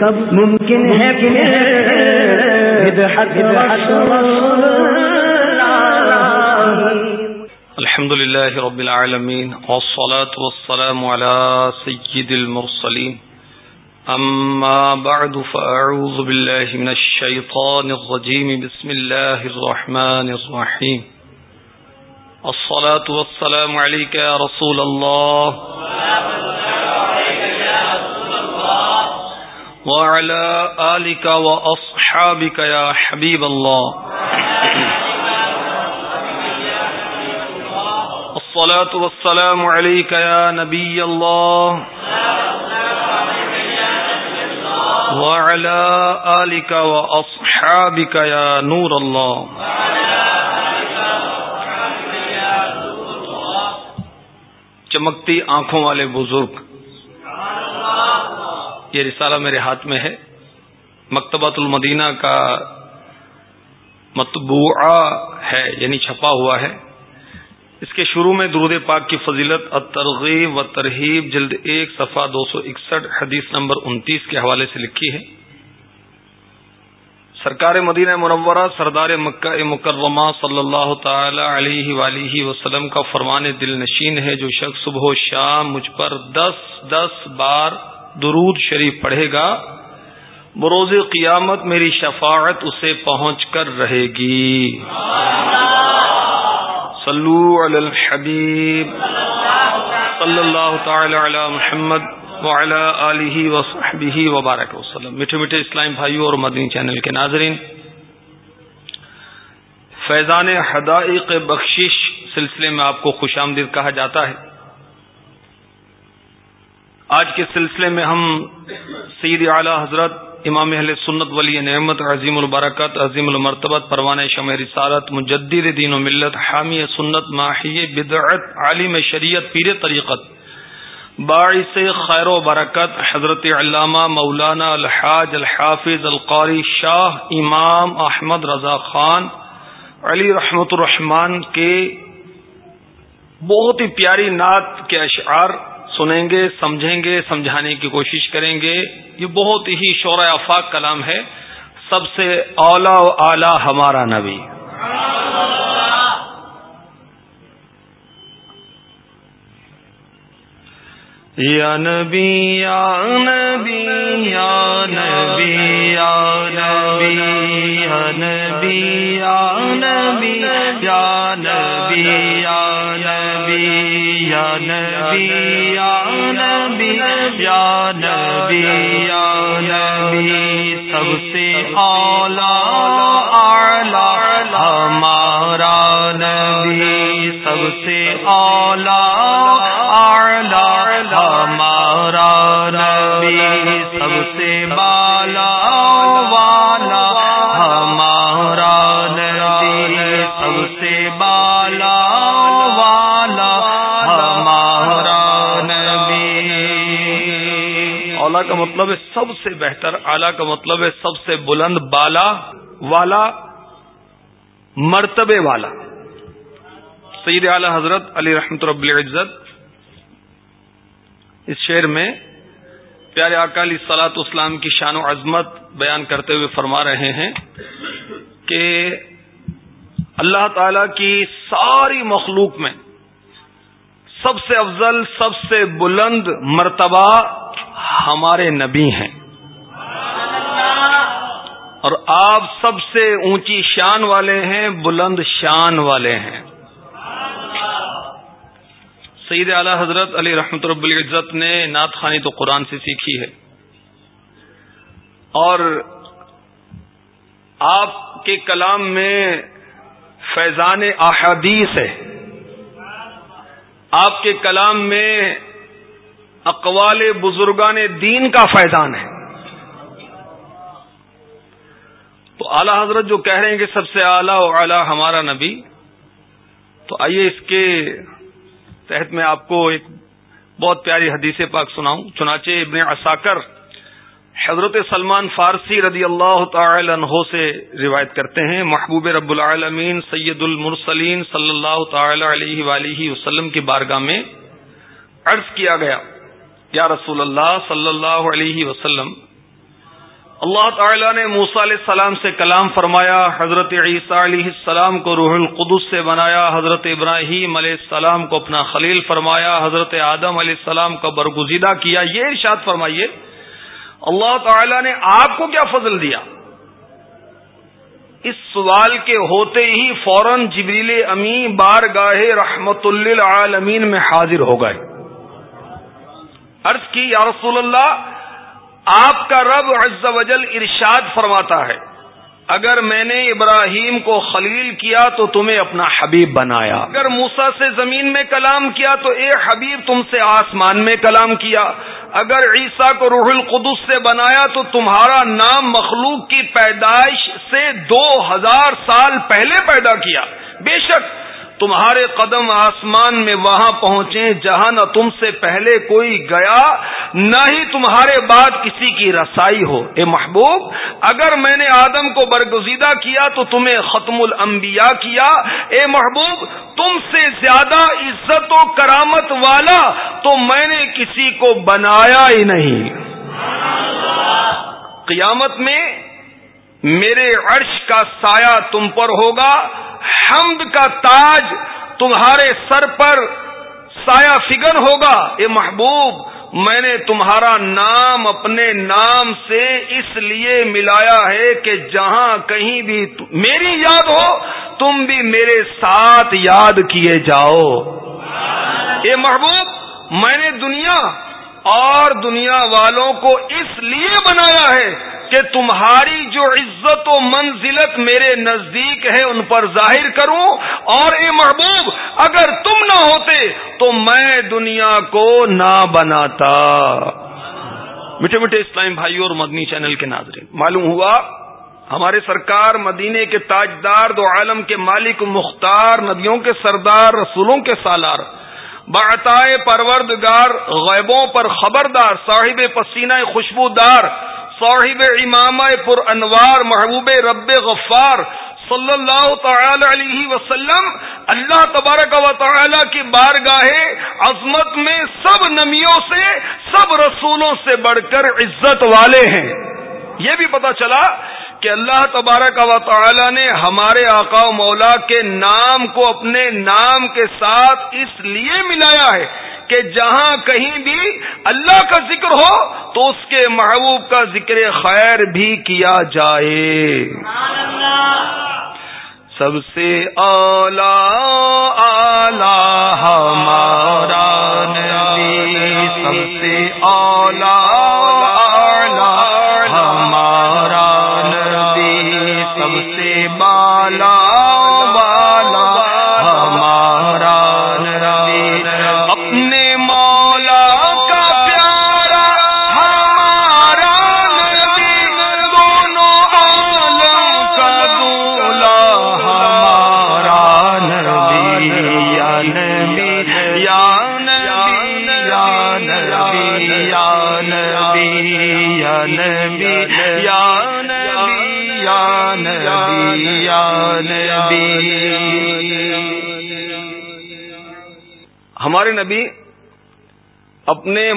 کب ممکن ہے الحمد لله رب العالمين والصلاة والسلام على سيد المرسلين أما بعد فأعوذ بالله من الشيطان الرجيم بسم الله الرحمن الرحيم الصلاة والسلام عليك يا رسول الله وعلى آلك وأصحابك يا حبيب الله. الصلاة والسلام عليك يا نبي الله. وعلى آلك وأصحابك يا نور الله. چمکتی آنکھوں والے بزرگ. یہ رسالہ میرے ہاتھ میں ہے۔ مکتبۃ المدینہ کا مطبوعہ ہے یعنی چھپا ہوا ہے۔ اس کے شروع میں درود پاک کی فضیلت ترغیب و ترہیب، جلد ایک، صفحہ دو سو اکسٹھ، حدیث نمبر انتیس کے حوالے سے لکھی ہے۔ سرکار مدینہ منورہ، سردار مکہ مکرمہ صلی اللہ تعالی علیہ ولیہ وسلم کا فرمان دل نشین ہے، جو شخص صبح و شام مجھ پر دس دس بار درود شریف پڑھے گا۔ بروز قیامت میری شفاعت اسے پہنچ کر رہے گی۔ صلو علی الحبیب۔ صلی اللہ تعالی علی محمد وعلی آلہ وصحبہ وبارک وسلم۔ میٹھے میٹھے اسلام بھائیوں اور مدنی چینل کے ناظرین، فیضان حدائق بخشش سلسلے میں آپ کو خوش آمدید کہا جاتا ہے۔ آج کے سلسلے میں ہم سید اعلی حضرت امام اہل سنت ولی نعمت عظیم البرکت، عظیم المرتبت، پروان شمع رسالت، مجدد دین و ملت، حامی سنت، ماہی بدعت، عالم شریعت، پیر طریقت، باعث خیر و برکت، حضرت علامہ مولانا الحاج الحافظ القاری شاہ امام احمد رضا خان، علی رحمت الرحمان کے بہت ہی پیاری نعت کے اشعار سنیں گے، سمجھیں گے، سمجھانے کی کوشش کریں گے۔ یہ بہت ہی شور افاق کلام ہے۔ سب سے اولا و اعلی ہمارا نبی۔ یا نبی یا نبی یا نبی یا نبی یا نبی یا نبی یا نبی یا نبی یا نبی یا نبی یا نبی یا نبی سب سے اولا اعلی ہمارا نبی سب سے اعلی سب سے بالا والا، ہمارا نبی سب سے بالا کا مطلب ہے سب سے بہتر، اعلیٰ کا مطلب ہے سب سے بلند بالا والا، مرتبے والا۔ سید اعلی حضرت علی رحمت رب العزت اس شعر میں پیارے اکالی سلاط اسلام کی شان و عظمت بیان کرتے ہوئے فرما رہے ہیں کہ اللہ تعالی کی ساری مخلوق میں سب سے افضل، سب سے بلند مرتبہ ہمارے نبی ہیں۔ اور آپ سب سے اونچی شان والے ہیں، بلند شان والے ہیں۔ سعید اعلی حضرت علی رحمت رب العزت نے نعت خانی تو قرآن سے سیکھی ہے۔ اور آپ کے کلام میں فیضان احادیث ہے۔ آپ کے کلام میں اقوال بزرگان دین کا فیضان ہے۔ تو اعلی حضرت جو کہہ رہے ہیں کہ سب سے اعلیٰ و اعلیٰ ہمارا نبی، تو آئیے اس کے تحت میں آپ کو ایک بہت پیاری حدیث پاک سناؤں۔ چنانچہ ابن عساکر حضرت سلمان فارسی رضی اللہ تعالی عنہ سے روایت کرتے ہیں، محبوب رب العالمین سید المرسلین صلی اللہ تعالی علیہ ولیہ وسلم کی بارگاہ میں عرض کیا گیا، یا رسول اللہ صلی اللہ علیہ وسلم اللہ تعالی نے موسا علیہ السلام سے کلام فرمایا، حضرت عیسیٰ علیہ السلام کو روح القدس سے بنایا، حضرت ابراہیم علیہ السلام کو اپنا خلیل فرمایا، حضرت آدم علیہ السلام کو برگزیدہ کیا، یہ ارشاد فرمائیے، اللہ تعالی نے آپ کو کیا فضل دیا؟ اس سوال کے ہوتے ہی فوراً جبریل امی بارگاہ رحمت للعالمین میں حاضر ہو گئے۔ عرض کی، یا رسول اللہ آپ کا رب عز و جل ارشاد فرماتا ہے، اگر میں نے ابراہیم کو خلیل کیا تو تمہیں اپنا حبیب بنایا۔ اگر موسا سے زمین میں کلام کیا تو اے حبیب تم سے آسمان میں کلام کیا۔ اگر عیسیٰ کو روح القدس سے بنایا تو تمہارا نام مخلوق کی پیدائش سے دو ہزار سال پہلے پیدا کیا۔ بے شک تمہارے قدم آسمان میں وہاں پہنچے جہاں نہ تم سے پہلے کوئی گیا، نہ ہی تمہارے بعد کسی کی رسائی ہو۔ اے محبوب، اگر میں نے آدم کو برگزیدہ کیا تو تمہیں ختم الانبیاء کیا۔ اے محبوب، تم سے زیادہ عزت و کرامت والا تو میں نے کسی کو بنایا ہی نہیں۔ قیامت میں میرے عرش کا سایہ تم پر ہوگا، حمد کا تاج تمہارے سر پر سایہ فگن ہوگا۔ اے محبوب، میں نے تمہارا نام اپنے نام سے اس لیے ملایا ہے کہ جہاں کہیں بھی میری یاد ہو، تم بھی میرے ساتھ یاد کیے جاؤ۔ اے محبوب، میں نے دنیا اور دنیا والوں کو اس لیے بنایا ہے کہ تمہاری جو عزت و منزلت میرے نزدیک ہے ان پر ظاہر کروں اور اے محبوب، اگر تم نہ ہوتے تو میں دنیا کو نہ بناتا۔ میٹھے میٹھے اسلام بھائی اور مدنی چینل کے ناظرین، معلوم ہوا ہمارے سرکار مدینے کے تاجدار دو عالم کے مالک مختار ندیوں کے سردار، رسولوں کے سالار باعطائے پروردگار غیبوں پر خبردار، صاحب پسینہ خوشبودار، صاحب امام پر انوار، محبوب رب غفار صلی اللہ تعالی علیہ وسلم، اللہ تبارک و تعالی کی بارگاہ عظمت میں سب نمیوں سے، سب رسولوں سے بڑھ کر عزت والے ہیں۔ یہ بھی پتا چلا کہ اللہ تبارک و تعالی نے ہمارے آقا و مولا کے نام کو اپنے نام کے ساتھ اس لیے ملایا ہے کہ جہاں کہیں بھی اللہ کا ذکر ہو تو اس کے محبوب کا ذکر خیر بھی کیا جائے۔ سب سے اولا اعلی ہمارا نبی سب سے اولا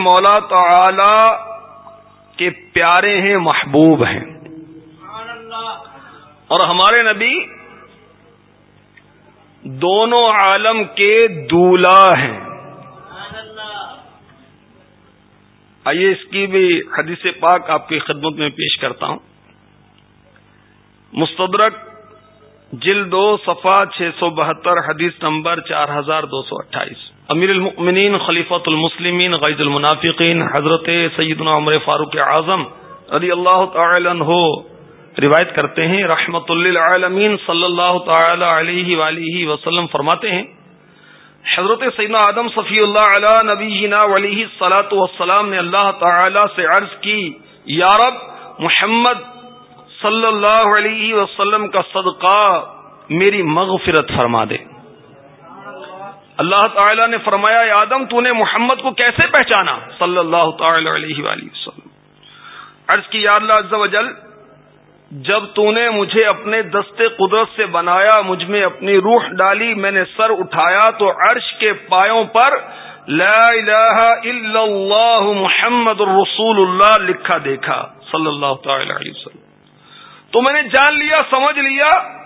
مولا تعالی کے پیارے ہیں، محبوب ہیں۔ اور ہمارے نبی دونوں عالم کے دولا ہیں۔ آئیے اس کی بھی حدیث پاک آپ کی خدمت میں پیش کرتا ہوں۔ مستدرک جلد دو صفا چھ سو بہتر، حدیث نمبر چار ہزار دو سو اٹھائیس۔ امیر المؤمنین، خلیفۃ المسلمین، غیظ المنافقین، حضرت سیدنا عمر فاروق اعظم رضی اللہ تعالی عنہ روایت کرتے ہیں، رحمت للعالمین صلی اللہ تعالی علیہ وآلہ وسلم فرماتے ہیں، حضرت سیدنا آدم صفی اللہ علیہ نبی جنا ولی سلاۃ والسلام نے اللہ تعالی سے عرض کی یارب محمد صلی اللہ علیہ وسلم کا صدقہ میری مغفرت فرما دے۔ اللہ تعالی نے فرمایا آدم، تو نے محمد کو کیسے پہچانا؟ صلی اللہ تعالی علیہ وآلہ وسلم۔ عرض کی، یا اللہ عز و جل، جب تو نے مجھے اپنے دستے قدرت سے بنایا، مجھ میں اپنی روح ڈالی، میں نے سر اٹھایا، تو عرش کے پایوں پر لا الہ الا اللہ محمد الرسول اللہ لکھا دیکھا۔ صلی اللہ تعالی علیہ وسلم۔ تو میں نے جان لیا، سمجھ لیا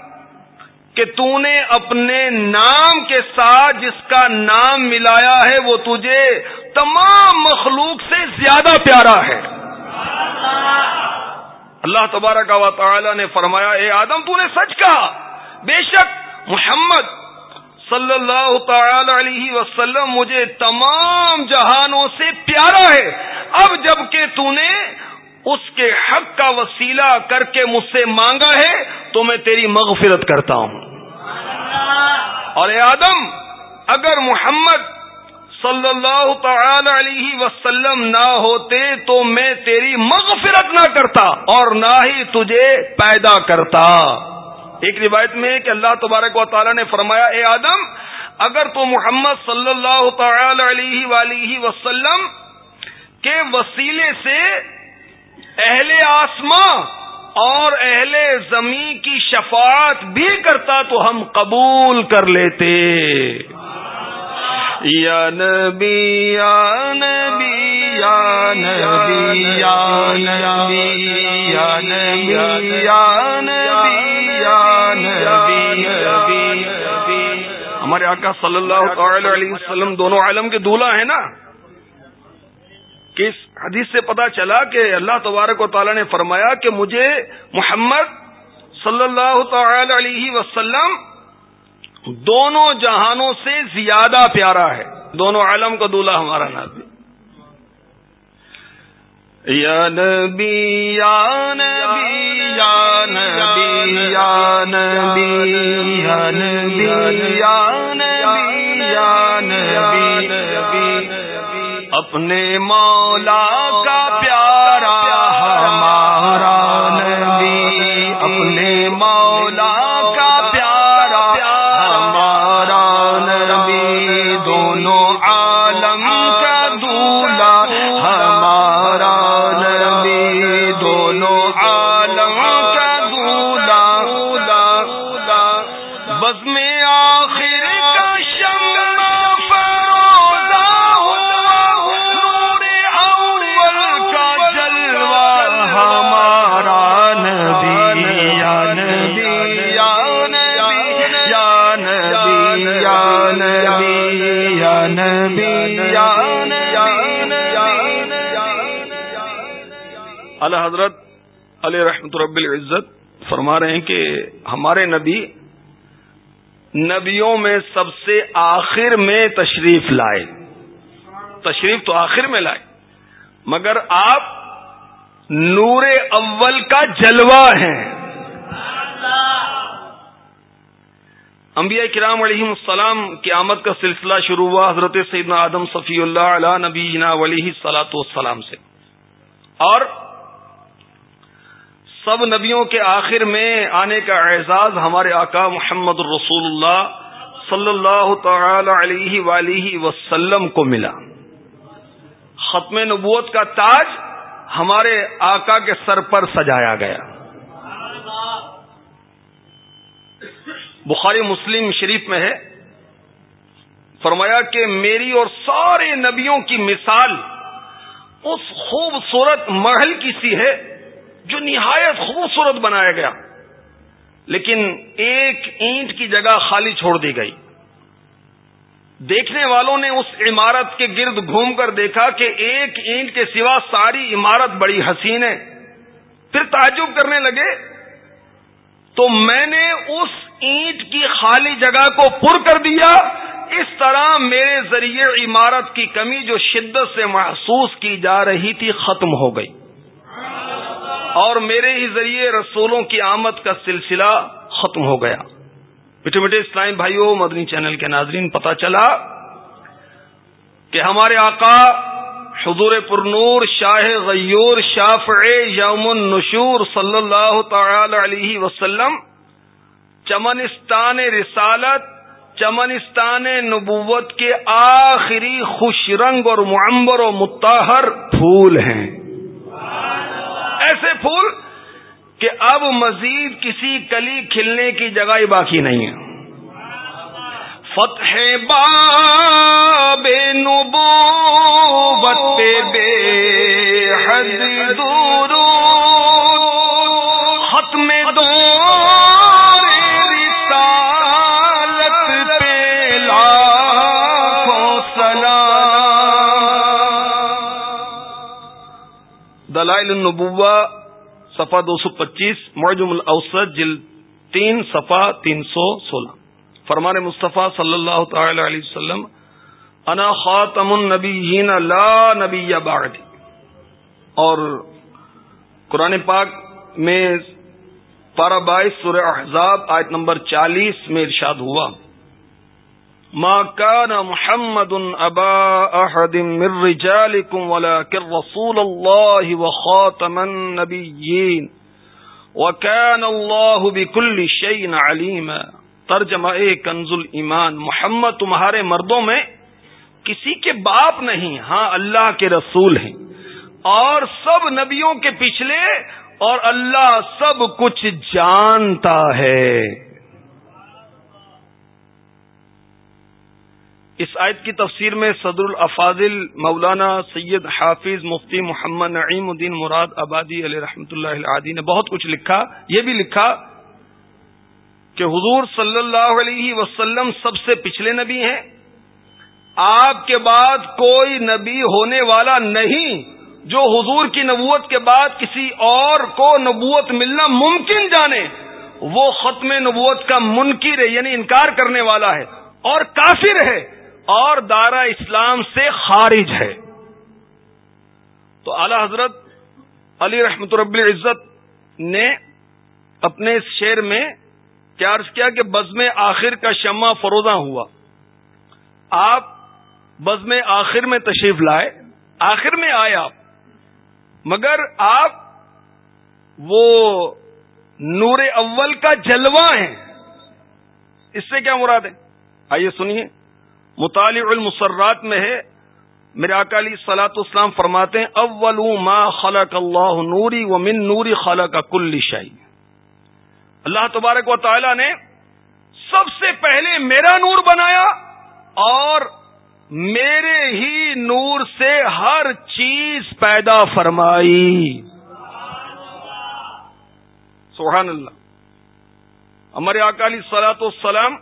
کہ تو نے اپنے نام کے ساتھ جس کا نام ملایا ہے وہ تجھے تمام مخلوق سے زیادہ پیارا ہے۔ اللہ تبارک و تعالی نے فرمایا، اے آدم تو نے سچ کہا۔ بے شک محمد صلی اللہ تعالی علیہ وسلم مجھے تمام جہانوں سے پیارا ہے۔ اب جبکہ تو نے اس کے حق کا وسیلہ کر کے مجھ سے مانگا ہے، تو میں تیری مغفرت کرتا ہوں۔ اور اے آدم، اگر محمد صلی اللہ تعالی علیہ وسلم نہ ہوتے، تو میں تیری مغفرت نہ کرتا اور نہ ہی تجھے پیدا کرتا۔ ایک روایت میں کہ اللہ تبارک و تعالی نے فرمایا، اے آدم، اگر تو محمد صلی اللہ تعالی علیہ ولیہ وسلم کے وسیلے سے اہل آسماں اور اہل زمین کی شفاعت بھی کرتا تو ہم قبول کر لیتے۔ یا نبی یا نبی یا نبی یا نبی یا نبی یا نبی یا نبی ہمارے آقا صلی اللہ تعالی علیہ وسلم دونوں عالم کے دولہ ہیں نا؟ کہ اس حدیث سے پتا چلا کہ اللہ تبارک و تعالی نے فرمایا کہ مجھے محمد صلی اللہ تعالی علیہ وسلم دونوں جہانوں سے زیادہ پیارا ہے دونوں عالم کا دولہ ہمارا نام یا نبی یا نبی یا نبی یا نبی یا نبی یا نبی یا نبی اپنے مولا کا پیارا ہمارا نبی، اپنے مولا کا پیارا ہمارا نبی، دونوں عالم کا دولا ہمارا نبی، دونوں عالم کا دولا بس میں اللہ حضرت علیہ رحمت رب العزت فرما رہے ہیں کہ ہمارے نبی نبیوں میں سب سے آخر میں تشریف لائے۔ تشریف تو آخر میں لائے۔ مگر آپ نور اول کا جلوہ ہیں۔ انبیاء کرام علیہ السلام کی آمد کا سلسلہ شروع ہوا حضرت سیدنا آدم صفی اللہ علیہ نبی ولی سلاۃ والسلام سے۔ اور سب نبیوں کے آخر میں آنے کا اعزاز ہمارے آقا محمد الرسول اللہ صلی اللہ تعالی علیہ ولیہ وسلم کو ملا۔ ختم نبوت کا تاج ہمارے آقا کے سر پر سجایا گیا۔ بخاری مسلم شریف میں ہے۔ فرمایا کہ میری اور سارے نبیوں کی مثال اس خوبصورت محل کی سی ہے۔ جو نہایت خوبصورت بنایا گیا۔ لیکن ایک اینٹ کی جگہ خالی چھوڑ دی گئی۔ دیکھنے والوں نے اس عمارت کے گرد گھوم کر دیکھا کہ ایک اینٹ کے سوا ساری عمارت بڑی حسین ہے۔ پھر تعجب کرنے لگے۔ تو میں نے اس اینٹ کی خالی جگہ کو پر کر دیا۔ اس طرح میرے ذریعے عمارت کی کمی جو شدت سے محسوس کی جا رہی تھی ختم ہو گئی۔ اور میرے ہی ذریعے رسولوں کی آمد کا سلسلہ ختم ہو گیا۔ میٹھے میٹھے اسلام بھائیوں مدنی چینل کے ناظرین پتا چلا کہ ہمارے آقا حضور پرنور شاہ غیور شاف یوم النشور صلی اللہ تعالی علیہ وسلم، چمنستان رسالت، چمنستان نبوت کے آخری خوش رنگ اور معمبر و متحر پھول ہیں۔ ایسے پھول کہ اب مزید کسی کلی کھلنے کی جگہ ہی باقی نہیں ہے۔ فتح باب نبوت بے حد دور ختم دو دلائل النبوہ صفا دو سو پچیس، معجم الاوسط جل تین صفا تین سو سولہ۔ فرمان مصطفیٰ صلی اللہ تعالی علیہ وسلم، انا خاتم النبی لا نبی بعدی. اور قرآن پاک میں پارہ بائیس سورہ احزاب، آیت نمبر چالیس میں ارشاد ہوا۔ ما كان محمد ابا احد من رجالكم ولكن رسول الله وخاتم النبيين وكان الله بكل شيء عليما ترجمہ کنز ایمان محمد تمہارے مردوں میں کسی کے باپ نہیں ہاں اللہ کے رسول ہیں۔ اور سب نبیوں کے پچھلے اور اللہ سب کچھ جانتا ہے۔ اس آیت کی تفسیر میں صدر الافاظل مولانا سید حافظ مفتی محمد نعیم الدین مراد آبادی علیہ رحمۃ اللہ العادی نے بہت کچھ لکھا، یہ بھی لکھا کہ حضور صلی اللہ علیہ وسلم سب سے پچھلے نبی ہیں، آپ کے بعد کوئی نبی ہونے والا نہیں جو حضور کی نبوت کے بعد کسی اور کو نبوت ملنا ممکن جانے، وہ ختم نبوت کا منکر ہے یعنی انکار کرنے والا ہے اور کافر ہے۔ اور دارا اسلام سے خارج ہے۔ تو اعلی حضرت علی رحمت رب العزت نے اپنے اس شعر میں کیا عرض کیا کہ بزم آخر کا شمع فروزہ ہوا۔ آپ بزم آخر میں تشریف لائے، آخر میں آئے آپ، مگر آپ وہ نور اول کا جلوہ ہیں۔ اس سے کیا مراد ہے؟ آئیے سنیے۔ مطالع المسرات میں ہے۔ میرے اکالی سلاط اسلام فرماتے ہیں، اول ما خلق اللہ نوری و من نوری خلق کل شاہی اللہ تبارک و تعالی نے سب سے پہلے میرا نور بنایا اور میرے ہی نور سے ہر چیز پیدا فرمائی۔ سبحان اللہ۔ ہمارے اکالی سلاط السلام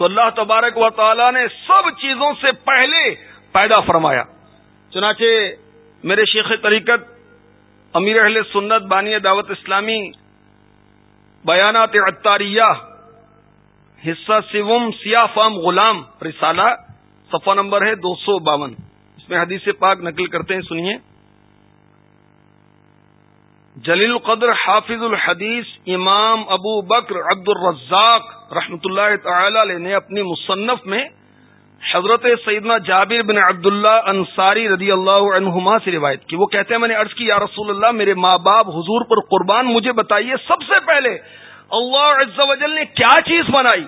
تو اللہ تبارک و تعالی نے سب چیزوں سے پہلے پیدا فرمایا۔ چنانچہ میرے شیخ طریقت امیر اہل سنت بانی دعوت اسلامی بیانات عطاریہ، حصہ سوم سیاہ فام غلام، رسالہ، صفحہ نمبر ہے دو سو باون۔ اس میں حدیث پاک نقل کرتے ہیں، سنیے۔ جلیل القدر حافظ الحدیث امام ابو بکر عبد الرزاق رحمۃ اللہ تعالی علیہ نے اپنی مصنف میں حضرت سیدنا جابر بن عبداللہ انصاری رضی اللہ عنہما سے روایت کی۔ وہ کہتے ہیں، میں نے عرض کی، یا رسول اللہ، میرے ماں باپ حضور پر قربان، مجھے بتائیے سب سے پہلے اللہ عز و جل نے کیا چیز بنائی؟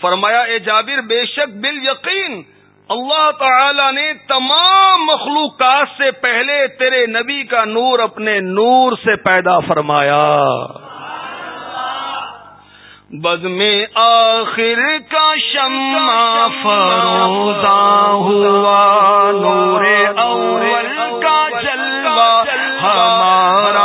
فرمایا، اے جابر، بے شک بال یقین اللہ تعالی نے تمام مخلوقات سے پہلے تیرے نبی کا نور اپنے نور سے پیدا فرمایا۔ بد میں آخر کا شمع فروزا ہوا نور اول کا جلوہ ہمارا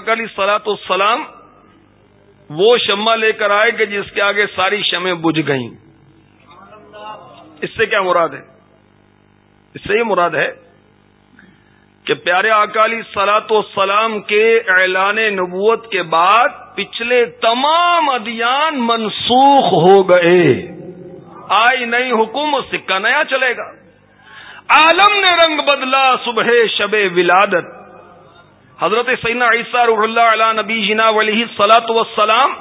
ہمارے اکالی سلاط السلام وہ شمع لے کر آئے کہ جس کے آگے ساری شمیں بجھ گئیں۔ اس سے کیا مراد ہے؟ اس سے یہ مراد ہے کہ پیارے اکالی سلاط و سلام کے اعلان نبوت کے بعد پچھلے تمام ادیان منسوخ ہو گئے۔ آئی نئی حکومت، سکہ نیا چلے گا۔ عالم نے رنگ بدلا صبح شب ولادت۔ حضرت سینا عیسیٰ رح اللہ علیہ نبی جنا ولی سلاۃ وسلام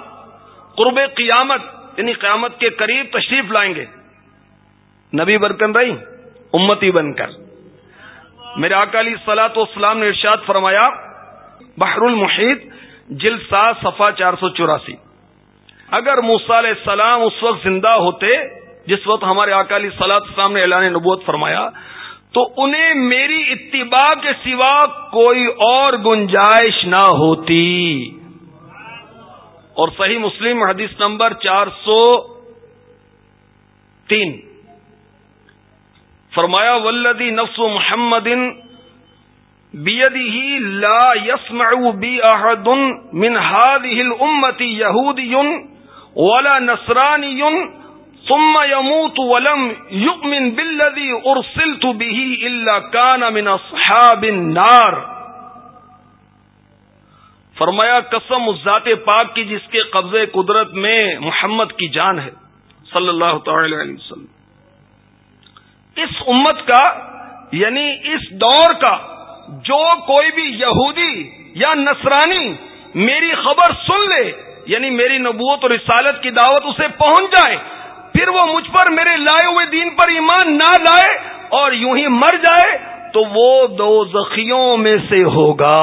قرب قیامت یعنی قیامت کے قریب تشریف لائیں گے۔ نبی برکن رہی امتی بن کر۔ میرے اکالی سلاط وسلام نے ارشاد فرمایا، بحر المحیط جل سا صفا چار سو چوراسی۔ اگر موسا علیہ السلام اس وقت زندہ ہوتے، جس وقت ہمارے اکالی سلاط اسلام نے اعلان نبوت فرمایا تو انہیں میری اتباع کے سوا کوئی اور گنجائش نہ ہوتی۔ اور صحیح مسلم حدیث نمبر چار سو تین۔ فرمایا ولدی نفس محمد بیدی لا یسمع بی احد من هذه الامه یہودی ولا نصرانی ثم يموت ولم يؤمن بالذي ارسلت به الا كان من اصحاب النار. فرمایا، قسم اس ذات پاک کی جس کے قبضے قدرت میں محمد کی جان ہے، صلی اللہ تعالی علیہ وسلم۔ اس امت کا یعنی اس دور کا، جو کوئی بھی یہودی یا نصرانی میری خبر سن لے یعنی میری نبوت اور رسالت کی دعوت اسے پہنچ جائے پھر وہ مجھ پر میرے لائے ہوئے دین پر ایمان نہ لائے اور یوں ہی مر جائے تو وہ دو زخیوں میں سے ہوگا۔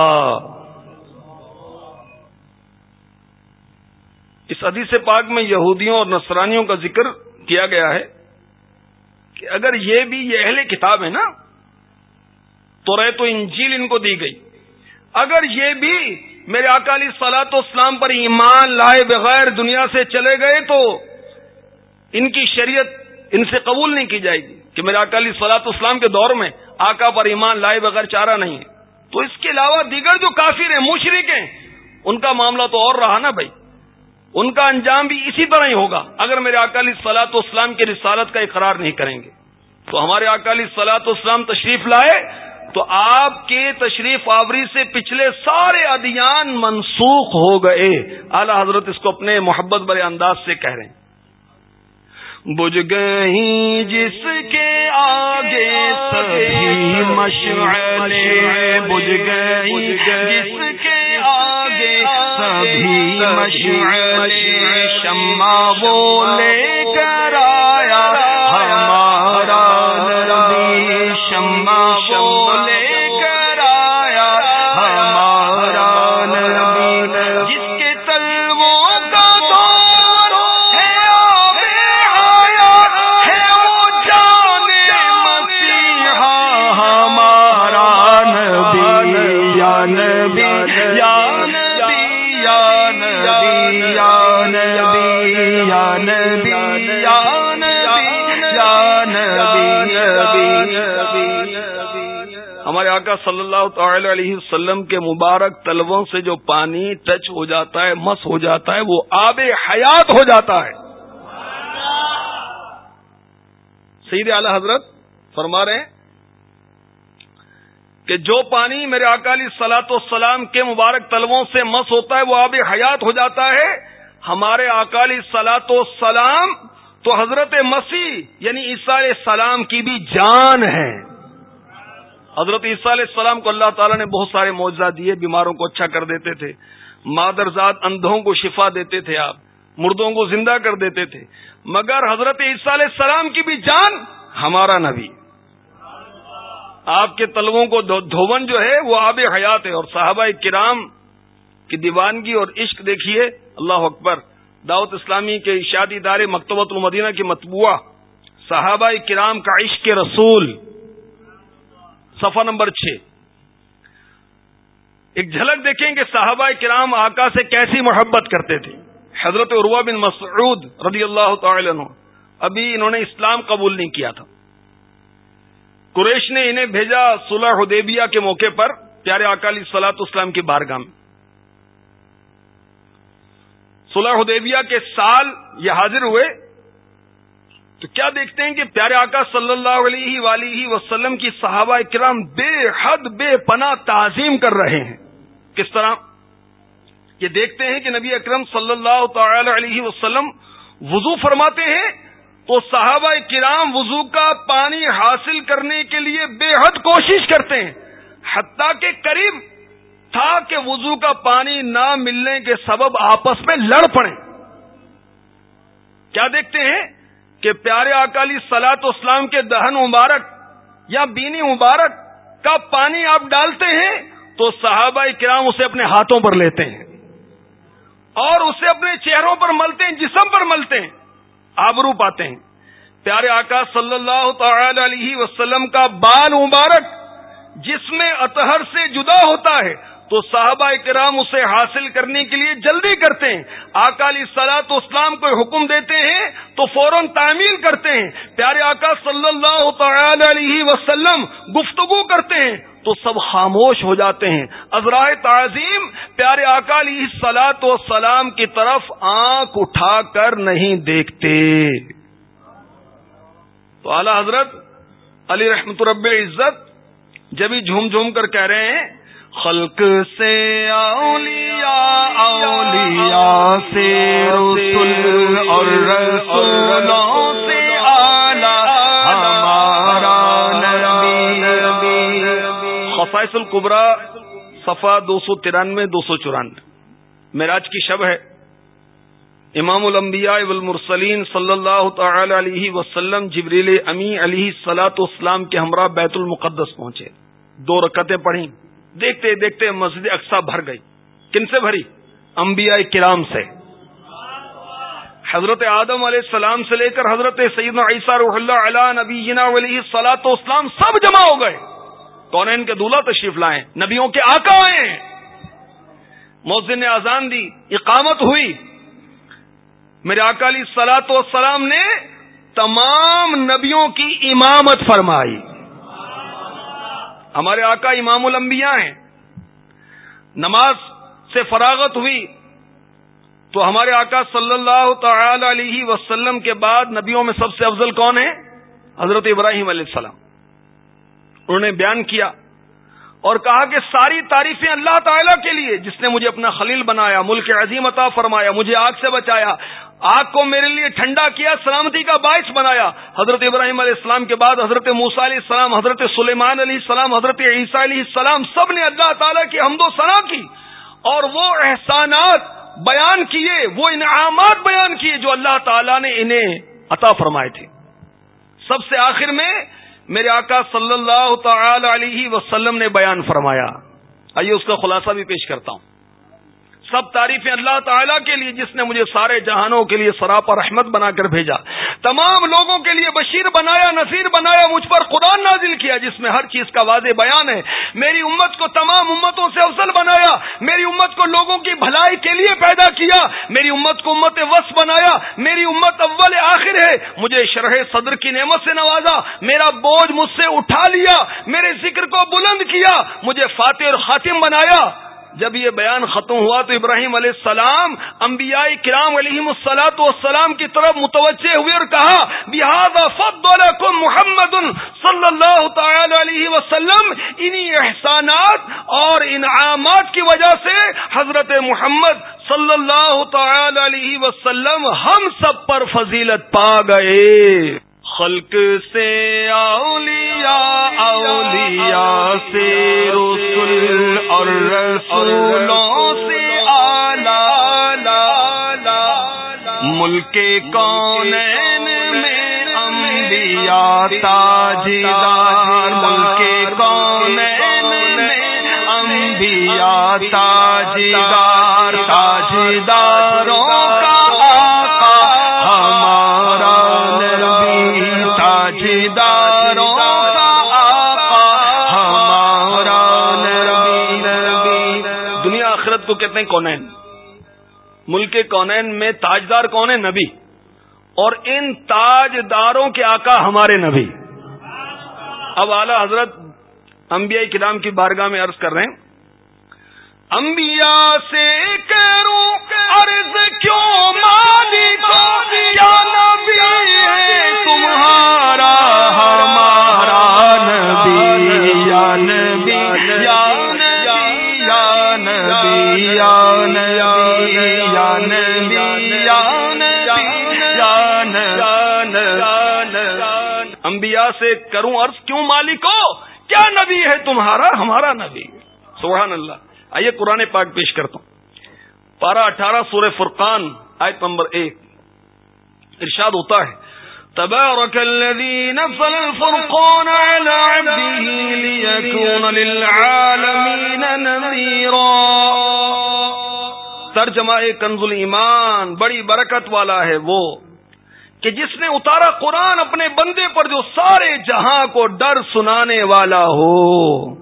اس حدیث پاک میں یہودیوں اور نصرانیوں کا ذکر کیا گیا ہے کہ اگر یہ بھی یہ اہل کتاب ہے نا، تو رہے تو انجیل ان کو دی گئی۔ اگر یہ بھی میرے اکالی سلاط اسلام پر ایمان لائے بغیر دنیا سے چلے گئے تو ان کی شریعت ان سے قبول نہیں کی جائے گی کہ میرے اکالی سلاط اسلام کے دور میں آقا پر ایمان لائے بغیر چارہ نہیں ہے۔ تو اس کے علاوہ دیگر جو کافر ہیں مشرق ہیں، ان کا معاملہ تو اور رہا نا بھائی۔ ان کا انجام بھی اسی طرح ہی ہوگا۔ اگر میرے اکالی سلاط اسلام کی رسالت کا اقرار نہیں کریں گے، تو ہمارے اکالی سلاط اسلام تشریف لائے، تو آپ کے تشریف آوری سے پچھلے سارے ادیان منسوخ ہو گئے۔ اعلی حضرت اس کو اپنے محبت برے انداز سے کہہ رہے ہیں۔ بج گئی جس کے آگے سبھی مشعلے بج گئی جس کے آگے سبھی مشعلے شمع بولے صلی اللہ تعالی علیہ وسلم کے مبارک طلبوں سے جو پانی ٹچ ہو جاتا ہے، مس ہو جاتا ہے، وہ آب حیات ہو جاتا ہے۔ سید اعلی حضرت فرما رہے ہیں کہ جو پانی میرے اکالی سلاط و کے مبارک طلبوں سے مس ہوتا ہے، وہ آب حیات ہو جاتا ہے۔ ہمارے اکالی سلاط و سلام تو حضرت مسیح یعنی عیسیٰ علیہ السلام کی بھی جان ہے۔ حضرت عیسیٰ علیہ السلام کو اللہ تعالیٰ نے بہت سارے معاوضہ دیے، بیماروں کو اچھا کر دیتے تھے، مادرزاد اندھوں کو شفا دیتے تھے آپ، مردوں کو زندہ کر دیتے تھے۔ مگر حضرت عیسیٰ علیہ السلام کی بھی جان ہمارا نبی۔ آپ کے طلبوں کو دھون جو ہے، وہ آب حیات ہے۔ اور صحابہ کرام کی دیوانگی اور عشق دیکھیے، اللہ اکبر۔ دعوت اسلامی کے اشادی ادارے مکتبۃ المدینہ کی مطبوعہ، صحابہ کرام کا عشق رسول۔ صفحہ نمبر چھ۔ ایک جھلک دیکھیں کہ صحابہ کرام آقا سے کیسی محبت کرتے تھے۔ حضرت عروا بن مسعود رضی اللہ تعالی عنہ۔ ابھی انہوں نے اسلام قبول نہیں کیا تھا۔ قریش نے انہیں بھیجا صلح حدیبیہ کے موقع پر، پیارے اکالی سلاط اسلام کی بارگاہ میں۔ صلح حدیبیہ کے سال یہ حاضر ہوئے۔ تو کیا دیکھتے ہیں کہ پیارے آقا صلی اللہ علیہ ولیہ وسلم کی صحابہ کرام بے حد بے پناہ تعظیم کر رہے ہیں؟ کس طرح؟ یہ دیکھتے ہیں کہ نبی اکرم صلی اللہ تعالی علیہ وسلم وضو فرماتے ہیں تو صحابہ کرام وضو کا پانی حاصل کرنے کے لیے بے حد کوشش کرتے ہیں، حتیٰ کے قریب تھا کہ وضو کا پانی نہ ملنے کے سبب آپس میں لڑ پڑے کیا دیکھتے ہیں؟ کہ پیارے اکالی سلاط اسلام کے دہن مبارک یا بینی مبارک کا پانی آپ ڈالتے ہیں تو صحابہ کرام اسے اپنے ہاتھوں پر لیتے ہیں اور اسے اپنے چہروں پر ملتے ہیں، جسم پر ملتے ہیں، آبرو پاتے ہیں۔ پیارے آقا صلی اللہ تعالی علیہ وسلم کا بال مبارک جس میں اطہر سے جدا ہوتا ہے تو صحابہ کرام اسے حاصل کرنے کے لیے جلدی کرتے ہیں۔ اکالی سلاط اسلام کو حکم دیتے ہیں تو فوراً تعمیل کرتے ہیں۔ پیارے آقا صلی اللہ تعالی علیہ وسلم گفتگو کرتے ہیں تو سب خاموش ہو جاتے ہیں۔ ازرائے تعظیم پیارے اکالی سلاط و سلام کی طرف آنکھ اٹھا کر نہیں دیکھتے۔ تو اعلی حضرت علی رحمت رب عزت جبھی جھوم جھوم کر کہہ رہے ہیں خلق سے اولیاء اولیاء سے رسول اور رسولوں سے خصائص القبرا صفا دو سو ترانوے، دو سو چورانوے۔ معراج کی شب ہے۔ امام الانبیاء والمرسلین صلی اللہ تعالی علیہ وسلم، جبریل امی علیہ سلاۃ اسلام کے ہمراہ بیت المقدس پہنچے۔ دو رکتیں پڑھی دیکھتے دیکھتے مسجد اقسا بھر گئی۔ کن سے بھری؟ انبیاء کرام سے۔ حضرت آدم علیہ السلام سے لے کر حضرت سیدنا عیسیٰ رح اللہ علیہ نبی علیہ سلاۃ اسلام سب جمع ہو گئے۔ کون ان کے دولہا تشریف لائے؟ نبیوں کے آقا آئے موزن نے آزان دی، اقامت ہوئی۔ میرے اکالی سلاط والسلام نے تمام نبیوں کی امامت فرمائی۔ ہمارے آقا امام الانبیاء ہیں۔ نماز سے فراغت ہوئی۔ تو ہمارے آقا صلی اللہ تعالی علیہ وسلم کے بعد نبیوں میں سب سے افضل کون ہے حضرت ابراہیم علیہ السلام۔ انہوں نے بیان کیا اور کہا کہ ساری تعریفیں اللہ تعالیٰ کے لیے، جس نے مجھے اپنا خلیل بنایا، ملک عظیم عطا فرمایا، مجھے آگ سے بچایا آگ کو میرے لیے ٹھنڈا کیا، سلامتی کا باعث بنایا۔ حضرت ابراہیم علیہ السلام کے بعد حضرت موسا علیہ السلام، حضرت سلیمان علیہ السلام، حضرت عیسیٰ علیہ السلام، سب نے اللہ تعالیٰ کی حمد و ثنا کی اور وہ احسانات بیان کیے، وہ انعامات بیان کیے جو اللہ تعالیٰ نے انہیں عطا فرمائے تھے۔ سب سے آخر میں میرے آقا صلی اللہ تعالی علیہ وسلم نے بیان فرمایا۔ آئیے اس کا خلاصہ بھی پیش کرتا ہوں۔ سب تعریفیں اللہ تعالیٰ کے لیے، جس نے مجھے سارے جہانوں کے لیے سراپا رحمت بنا کر بھیجا۔ تمام لوگوں کے لیے بشیر بنایا نصیر بنایا، مجھ پر خدا نازل کیا، جس میں ہر چیز کا واضح بیان ہے۔ میری امت کو تمام امتوں سے افضل بنایا، میری امت کو لوگوں کی بھلائی کے لیے پیدا کیا، میری امت کو امت وس بنایا، میری امت اول آخر ہے۔ مجھے شرح صدر کی نعمت سے نوازا، میرا بوجھ مجھ سے اٹھا لیا، میرے ذکر کو بلند کیا، مجھے فاتح اور خاتم بنایا۔ جب یہ بیان ختم ہوا تو ابراہیم علیہ السلام انبیاء کرام علیہ السلاۃ والسلام کی طرف متوجہ ہوئے اور کہا بحاد محمد صلی اللہ تعالی علیہ وسلم. انہی احسانات اور انعامات کی وجہ سے حضرت محمد صلی اللہ تعالی علیہ وسلم ہم سب پر فضیلت پا گئے۔ خلق سے اولیاء اولیاء سے رسول اور رسولوں سے آلہ ملک کون میں انبیاء، تاجدار، ملک کون میں انبیاء، تاجدار، تاجداروں ہیں کونین ملک کونین میں تاجدار کون ہے؟ نبی۔ اور ان تاجداروں کے آقا ہمارے نبی۔ اب اعلی حضرت انبیاء کرام کی بارگاہ میں عرض کر رہے ہیں۔ انبیاء سے کروں عرض کیوں مالی کو کیا نبی ہے تمہارا ہمارا نبی، یا نبی، یا انبیاء سے کروں عرض کیوں مالک ہو کیا نبی ہے تمہارا؟ ہمارا نبی۔ سبحان اللہ۔ آئیے قرآن پاک پیش کرتا ہوں۔ پارہ اٹھارہ سورہ فرقان، آیت نمبر ایک۔ ارشاد ہوتا ہے تبارك الذي نزل الفرقان على عبده ليكون للعالمين نذيرا ترجمہ کنز ایمان بڑی برکت والا ہے وہ، کہ جس نے اتارا قرآن اپنے بندے پر جو سارے جہاں کو ڈر سنانے والا ہو۔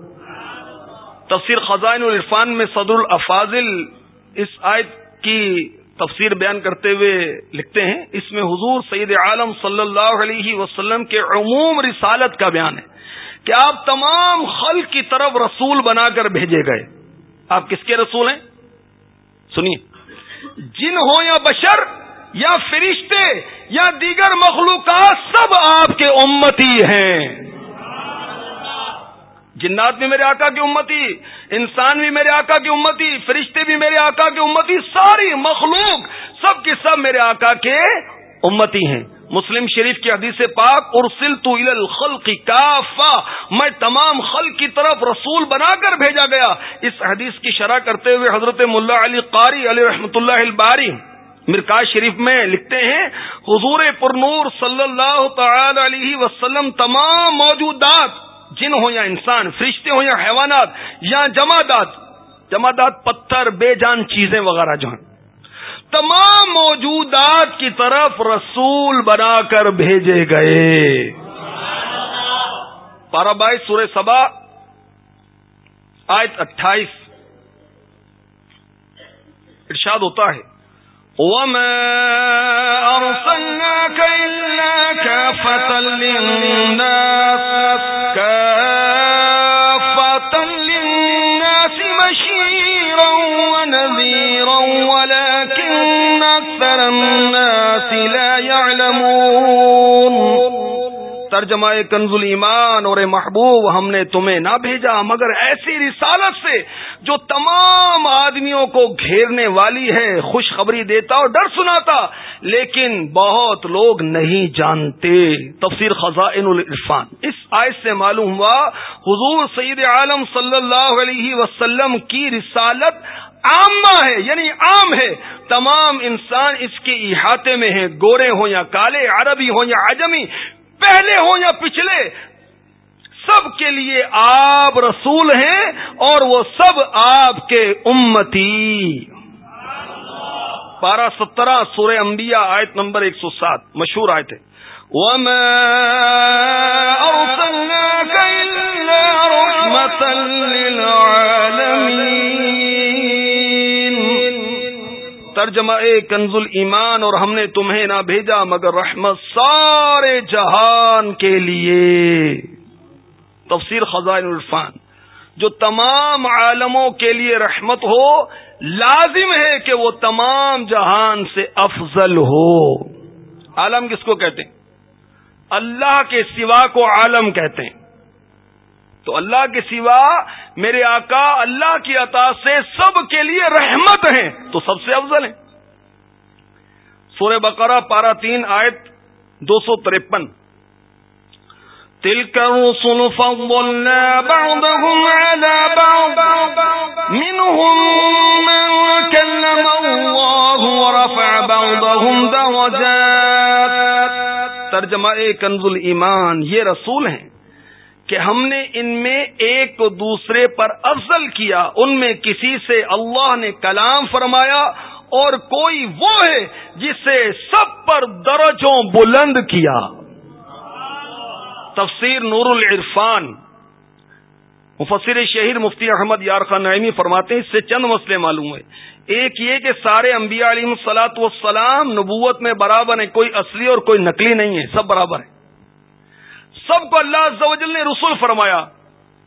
تفسیر خزائن الرفان میں صدر الافاظل اس آیت کی تفسیر بیان کرتے ہوئے لکھتے ہیں، اس میں حضور سید عالم صلی اللہ علیہ وسلم کے عموم رسالت کا بیان ہے کہ آپ تمام خلق کی طرف رسول بنا کر بھیجے گئے۔ آپ کس کے رسول ہیں؟ سنیے۔ جن ہو یا بشر یا فرشتے یا دیگر مخلوقات، سب آپ کے امتی ہیں۔ جنات بھی میرے آقا کی امتی، انسان بھی میرے آقا کی امتی، فرشتے بھی میرے آقا کی امتی، ساری مخلوق سب کے سب میرے آقا کے امتی ہیں۔ مسلم شریف کی حدیث پاک ارسل تو الخلق کافا میں تمام خلق کی طرف رسول بنا کر بھیجا گیا۔ اس حدیث کی شرح کرتے ہوئے حضرت ملا علی قاری علی رحمت اللہ الباری مرکاز شریف میں لکھتے ہیں، حضور پر نور صلی اللہ تعالی علیہ وسلم تمام موجودات، جن ہو یا انسان، فرشتے ہو یا حیوانات، یا جمادات جمادات پتھر، بے جان چیزیں وغیرہ جو ہیں، تمام موجودات کی طرف رسول بنا کر بھیجے گئے۔ پارا بائی سورہ سبا، آیت اٹھائیس۔ ارشاد ہوتا ہے، وما أرسلناك إلا ونذيرا ترجمہ کنز ایمان اور محبوب ہم نے تمہیں نہ بھیجا، مگر ایسی رسالت سے جو تمام آدمیوں کو گھیرنے والی ہے، خوشخبری دیتا اور ڈر سناتا، لیکن بہت لوگ نہیں جانتے۔ تفسیر خزائن العرفان۔ اس آیت سے معلوم ہوا، حضور سعید عالم صلی اللہ علیہ وسلم کی رسالت عامہ ہے یعنی عام ہے۔ تمام انسان اس کے احاطے میں ہیں، گورے ہوں یا کالے، عربی ہوں یا عجمی پہلے ہوں یا پچھلے، سب کے لیے آپ رسول ہیں اور وہ سب آپ کے امتی۔ بارہ سترہ سورہ انبیاء آیت نمبر ایک سو سات، مشہور آئے تھے ترجمہ کنز ایمان اور ہم نے تمہیں نہ بھیجا مگر رحمت سارے جہان کے لیے۔ تفسیر خزائن عرفان جو تمام عالموں کے لیے رحمت ہو، لازم ہے کہ وہ تمام جہان سے افضل ہو۔ عالم کس کو کہتے ہیں؟ اللہ کے سوا کو عالم کہتے ہیں۔ تو اللہ کے سوا میرے آقا اللہ کی عطا سے سب کے لیے رحمت ہیں، تو سب سے افضل ہیں۔ سورہ بقرہ پارا تین آیت دو سو ترپن۔ تل ترجمہ کنز ایمان یہ رسول ہیں۔ کہ ہم نے ان میں ایک دوسرے پر افضل کیا، ان میں کسی سے اللہ نے کلام فرمایا اور کوئی وہ ہے جسے سب پر درجوں بلند کیا۔ تفسیر نور العرفان مفسر شہید مفتی احمد یار خان نعمی فرماتے ہیں، اس سے چند مسئلے معلوم ہے ایک یہ کہ سارے انبیاء علیہ سلاۃ والسلام نبوت میں برابر ہیں، کوئی اصلی اور کوئی نقلی نہیں ہے، سب برابر ہیں۔ سب کو اللہ عز و جل نے رسول فرمایا۔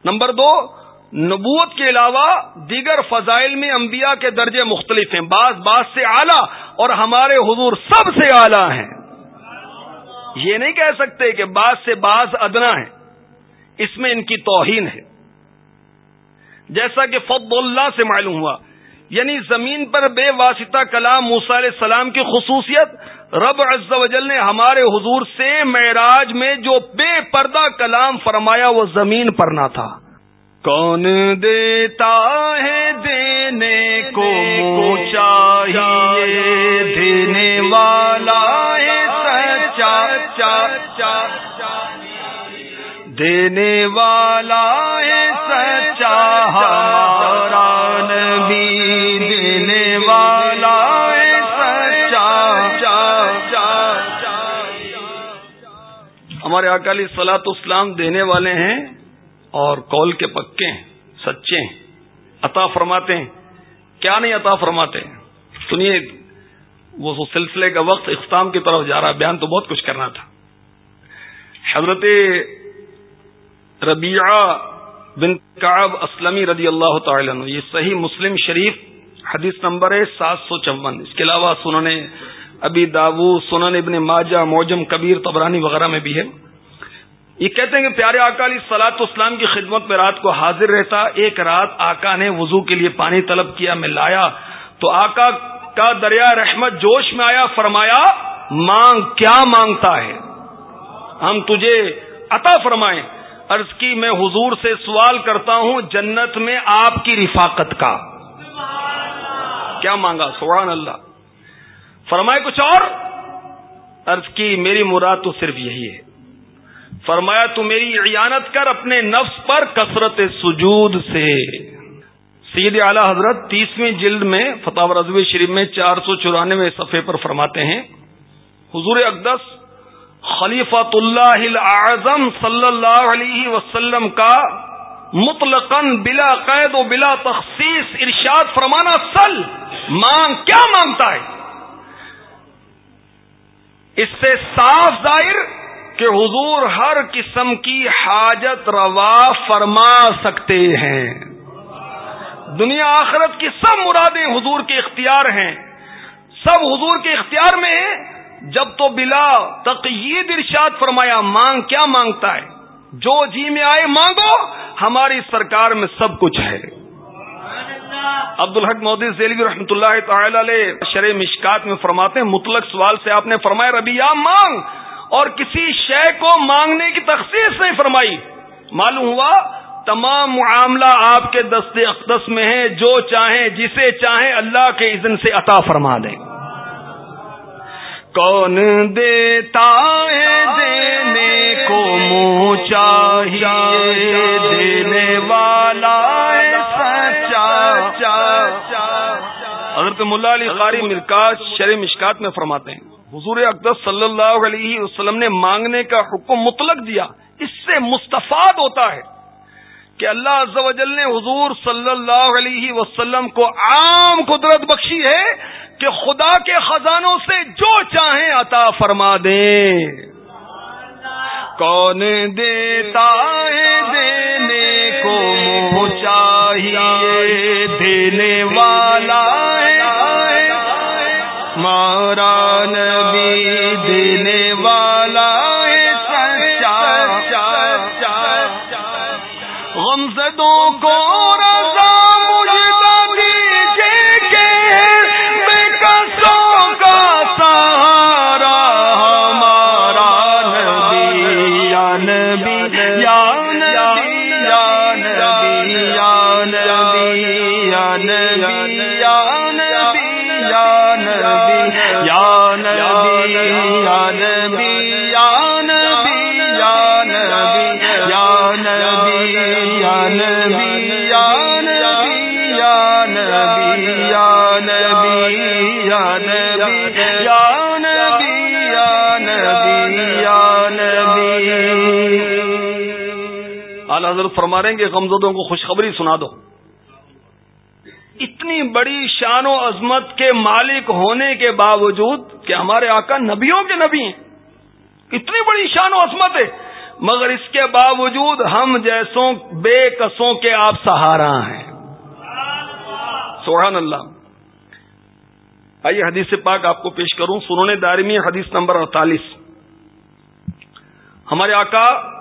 نمبر دو، نبوت کے علاوہ دیگر فضائل میں انبیاء کے درجے مختلف ہیں۔ بعض بعض سے اعلیٰ اور ہمارے حضور سب سے اعلیٰ ہیں۔ یہ نہیں کہہ سکتے کہ بعض سے بعض ادنا ہے اس میں ان کی توہین ہے۔ جیسا کہ فض اللہ سے معلوم ہوا یعنی زمین پر بے واسطہ کلام موسا علیہ السلام کی خصوصیت رب عز و جل نے ہمارے حضور سے معراج میں جو بے پردہ کلام فرمایا وہ زمین پر نہ تھا۔ کون دیتا ہے دینے کو چاہیے؟ دینے والا ہے سچا۔ دینے والا ہے سچا۔ ہمارے اکالی سلاط اسلام دینے والے ہیں اور کال کے پکے ہیں، سچے ہیں۔ عطا فرماتے ہیں۔ کیا نہیں عطا فرماتے؟ سنیے، وہ سلسلے کا وقت اختتام کی طرف جا رہا بیان تو بہت کچھ کرنا تھا۔ حضرت ربیعہ بن کعب اسلمی رضی اللہ تعالی عنہ، یہ صحیح مسلم شریف، حدیث نمبر ہے سات سو چون۔ اس کے علاوہ سنن ابی داو سنن ابن ماجہ موجم کبیر تبرانی وغیرہ میں بھی ہے۔ یہ کہتے ہیں کہ پیارے آقا علی سلاط اسلام کی خدمت میں رات کو حاضر رہتا، ایک رات آقا نے وضو کے لیے پانی طلب کیا، میں لایا۔ تو آقا کا دریا رحمت جوش میں آیا، فرمایا، مانگ، کیا مانگتا ہے؟ ہم تجھے عطا فرمائیں۔ عرض کی، میں حضور سے سوال کرتا ہوں، جنت میں آپ کی رفاقت کا۔ کیا مانگا؟ سبحان اللہ۔ فرمائے کچھ اور؟ عرض کی، میری مراد تو صرف یہی ہے۔ فرمایا، تو میری عیانت کر اپنے نفس پر کثرت سجود سے. سید اعلی حضرت تیسویں جلد میں فتح رضوی شریف میں چار سو چورانوے صفحے پر فرماتے ہیں، حضور اقدس خلیفۃ اللہ اعظم صلی اللہ علیہ وسلم کا مطلقاً بلا قید و بلا تخصیص ارشاد فرمانا، سل مانگ، کیا مانگتا ہے؟ اس سے صاف ظاہر کہ حضور ہر قسم کی حاجت روا فرما سکتے ہیں۔ دنیا آخرت کی سب مرادیں حضور کے اختیار ہیں۔ سب حضور کے اختیار میں ہیں۔ جب تو بلا تقید ارشاد فرمایا، مانگ کیا مانگتا ہے؟ جو جی میں آئے مانگو، ہماری سرکار میں سب کچھ ہے۔ عبد الحق مودی ذیلوی رحمۃ اللہ تعالی علیہ شرح مشکات میں فرماتے ہیں، مطلق سوال سے آپ نے فرمایا ربیہ مانگ۔ اور کسی شے کو مانگنے کی تخصیص نہیں فرمائی۔ معلوم ہوا، تمام معاملہ آپ کے دست اقدس میں ہے جو چاہیں، جسے چاہیں، اللہ کے اذن سے عطا فرما دیں۔ کون دیتا ہے دینے کو منہ چاہیے دینے والا سچا۔ حضرت ملا علی قاری مرکاز شر مشکات میں فرماتے ہیں۔ حضور اقدس صلی اللہ علیہ وسلم نے مانگنے کا حکم مطلق دیا۔ اس سے مستفاد ہوتا ہے کہ اللہ عز و جل نے حضور صلی اللہ علیہ وسلم کو عام قدرت بخشی ہے کہ خدا کے خزانوں سے جو چاہیں عطا فرما دیں۔ کون دیتا ہے دینے کو چاہیے؟ دینے والا ہمارا نبی دینے والا ہے سچا۔ غمزدوں کو فرما رہے ہیں کہ غمزدوں کو خوشخبری سنا دو۔ اتنی بڑی شان و عظمت کے مالک ہونے کے باوجود کہ ہمارے آقا نبیوں کے نبی ہیں۔ اتنی بڑی شان و عظمت ہے۔ مگر اس کے باوجود ہم جیسوں بے کسوں کے آپ سہارا ہیں۔ سبحان اللہ۔ آئیے حدیث پاک آپ کو پیش کروں۔ سنونے دارمی حدیث نمبر اڑتالیس۔ ہمارے آقا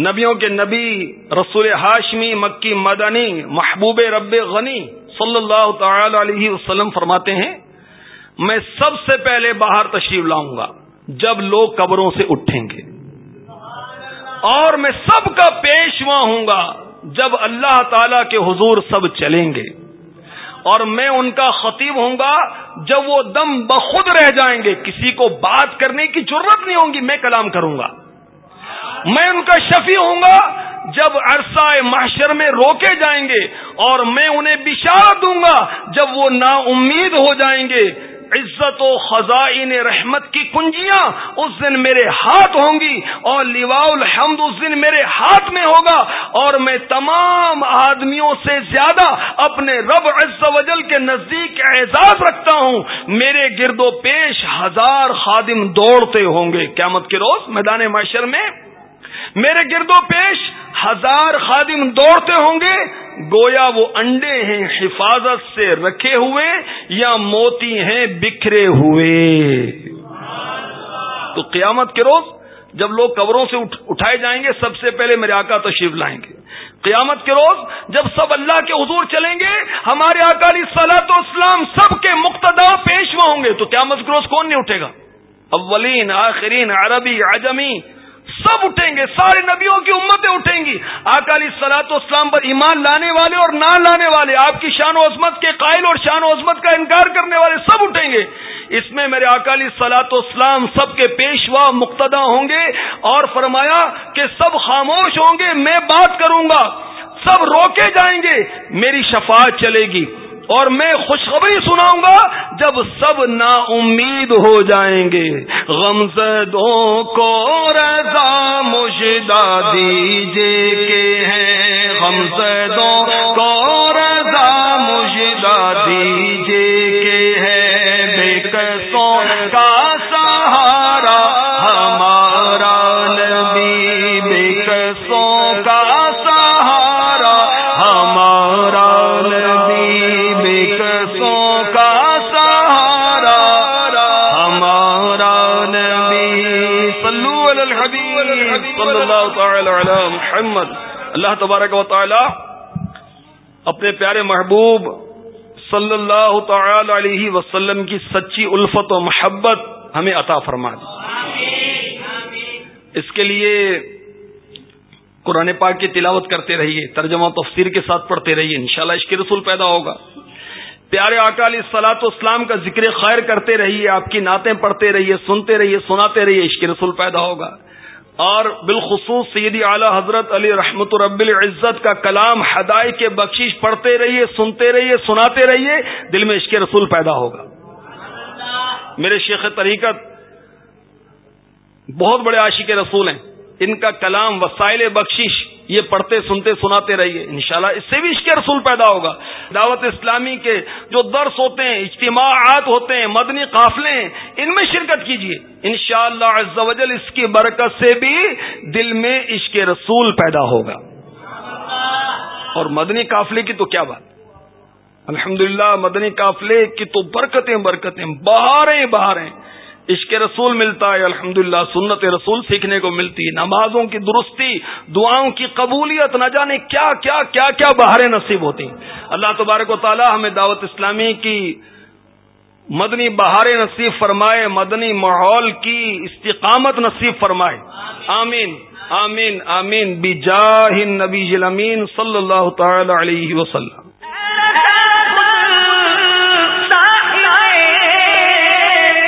نبیوں کے نبی، رسول ہاشمی، مکی مدنی، محبوب رب غنی صلی اللہ تعالی علیہ وسلم فرماتے ہیں، میں سب سے پہلے باہر تشریف لاؤں گا، جب لوگ قبروں سے اٹھیں گے۔ اور میں سب کا پیشوا ہوں گا، جب اللہ تعالی کے حضور سب چلیں گے۔ اور میں ان کا خطیب ہوں گا، جب وہ دم بخود رہ جائیں گے، کسی کو بات کرنے کی ضرورت نہیں ہوگی میں کلام کروں گا۔ میں ان کا شفیع ہوں گا جب عرصہ محشر میں روکے جائیں گے اور میں انہیں بشارت دوں گا جب وہ نا امید ہو جائیں گے۔ عزت و خزائن رحمت کی کنجیاں اس دن میرے ہاتھ ہوں گی اور لیوا الحمد اس دن میرے ہاتھ میں ہوگا اور میں تمام آدمیوں سے زیادہ اپنے رب عز و جل کے نزدیک اعزاز رکھتا ہوں۔ میرے گرد و پیش ہزار خادم دوڑتے ہوں گے۔ قیامت کے روز میدان معاشر میں میرے گرد و پیش، ہزار خادم دوڑتے ہوں گے، گویا وہ انڈے ہیں حفاظت سے رکھے ہوئے یا موتی ہیں بکھرے ہوئے۔ تو قیامت کے روز جب لوگ قبروں سے اٹھائے جائیں گے، سب سے پہلے میرے آقا تشریف لائیں گے۔ قیامت کے روز جب سب اللہ کے حضور چلیں گے، ہمارے اکالی سلاط اسلام سب کے مقتدا پیشوا ہوں گے، تو قیامت کے روز کون نہیں اٹھے گا؟ اولین، آخرین، عربی، عجمی۔ سب اٹھیں گے سارے نبیوں کی امتیں اٹھیں گی۔ اکالی سلاط اسلام پر ایمان لانے والے اور نہ لانے والے، آپ کی شان و عظمت کے قائل اور شان و عظمت کا انکار کرنے والے سب اٹھیں گے۔ اس میں میرے اکالی سلاط اسلام سب کے پیشوا مقتدا ہوں گے اور فرمایا کہ سب خاموش ہوں گے، میں بات کروں گا، سب روکے جائیں گے، میری شفاعت چلے گی۔ اور میں خوشخبری سناؤں گا جب سب نا امید ہو جائیں گے۔ غمزدوں کو رضا مشدہ دیجے کے ہیں۔ غمزدوں کو رضا مشدہ دیجے کے ہیں۔ بے قصوں کا اللہ تبارک و تعالی اپنے پیارے محبوب صلی اللہ تعالی علیہ وسلم کی سچی الفت و محبت ہمیں عطا فرما دی۔ اس کے لیے قرآن پاک کی تلاوت کرتے رہیے، ترجمہ تفسیر کے ساتھ پڑھتے رہیے، انشاءاللہ شاء اللہ رسول پیدا ہوگا۔ پیارے اکالی سلاط اسلام کا ذکر خیر کرتے رہیے، آپ کی نعتیں پڑھتے رہیے، سنتے رہیے، سناتے رہیے عشق رسول پیدا ہوگا۔ اور بالخصوص سیدی اعلی حضرت علی رحمت رب العزت کا کلام ہدایت کے بخشش پڑھتے رہیے، سنتے رہیے، سناتے رہیے، دل میں عشق رسول پیدا ہوگا۔ میرے شیخ طریقت، بہت بڑے عاشق رسول ہیں۔ ان کا کلام وسائل بخشش یہ پڑھتے سنتے سناتے رہیے۔ انشاءاللہ اس سے بھی عشق رسول پیدا ہوگا۔ دعوت اسلامی کے جو درس ہوتے ہیں، اجتماعات ہوتے ہیں، مدنی قافلے ہیں، ان میں شرکت کیجیے ان شاء اللہ اس کی برکت سے بھی دل میں عشق رسول پیدا ہوگا۔ اور مدنی قافلے کی تو کیا بات؟ الحمدللہ، مدنی قافلے کی تو برکتیں برکتیں، بہاریں بہاریں۔ عشق رسول ملتا ہے الحمد سنت رسول سیکھنے کو ملتی، نمازوں کی درستی، دعاؤں کی قبولیت، نہ جانے کیا کیا کیا کیا بہاریں نصیب ہوتی۔ اللہ تبارک و تعالی ہمیں دعوت اسلامی کی مدنی بہاریں نصیب فرمائے، مدنی ماحول کی استقامت نصیب فرمائے۔ آمین آمین آمین۔ بجاہ نبی صلی اللہ تعالی علیہ وسلم۔